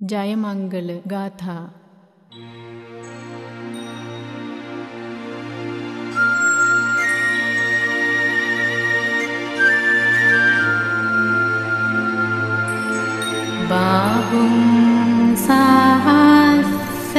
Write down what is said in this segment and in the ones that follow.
जयमङ्गल गाथा। बाहुं साहस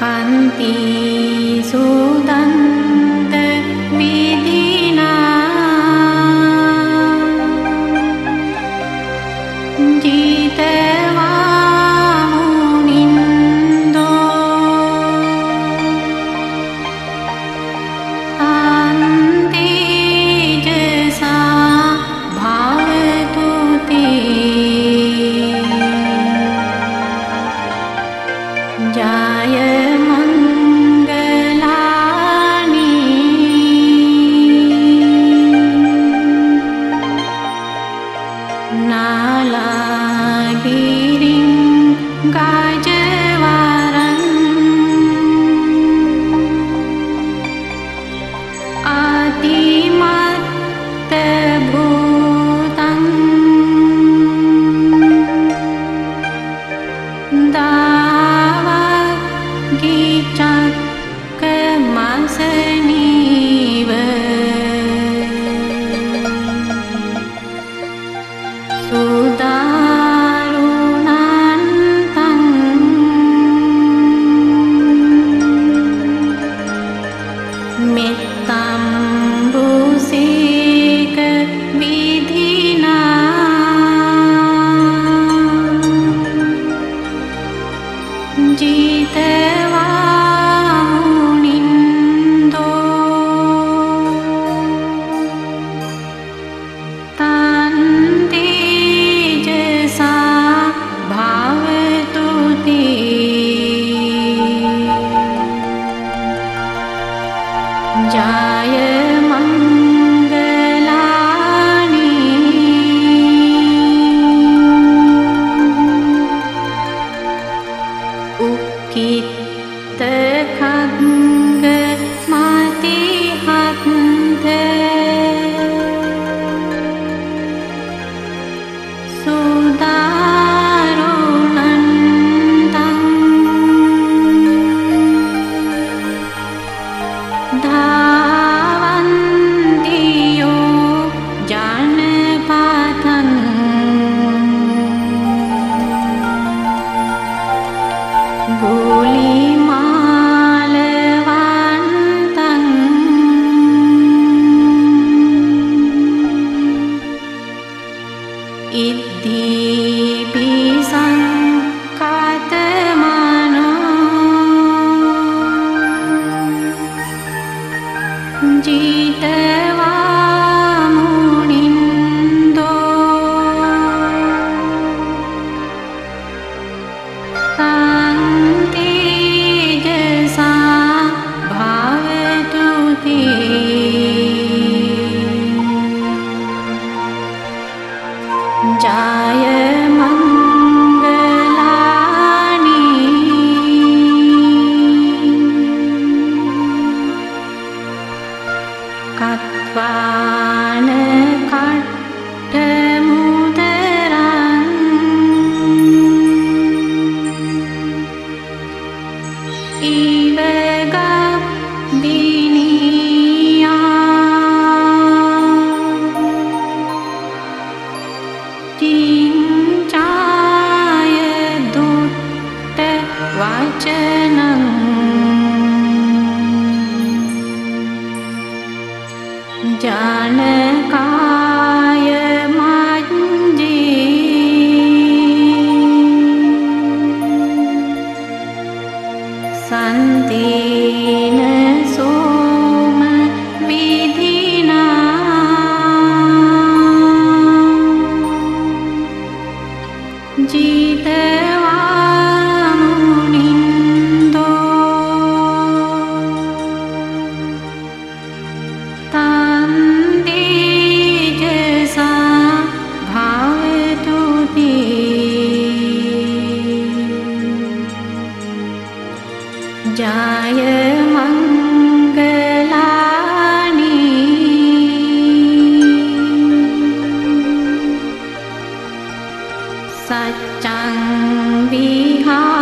कान्ति नालागिरिं गाजवारम् ಸಂಜೀತ गुलिमालवान्तम् जानका सच्चं विहा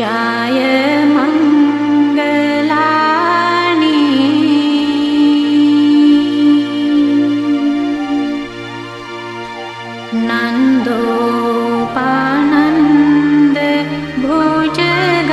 य मङ्गली नन्दोपानन्द भोजग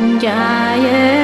Jaya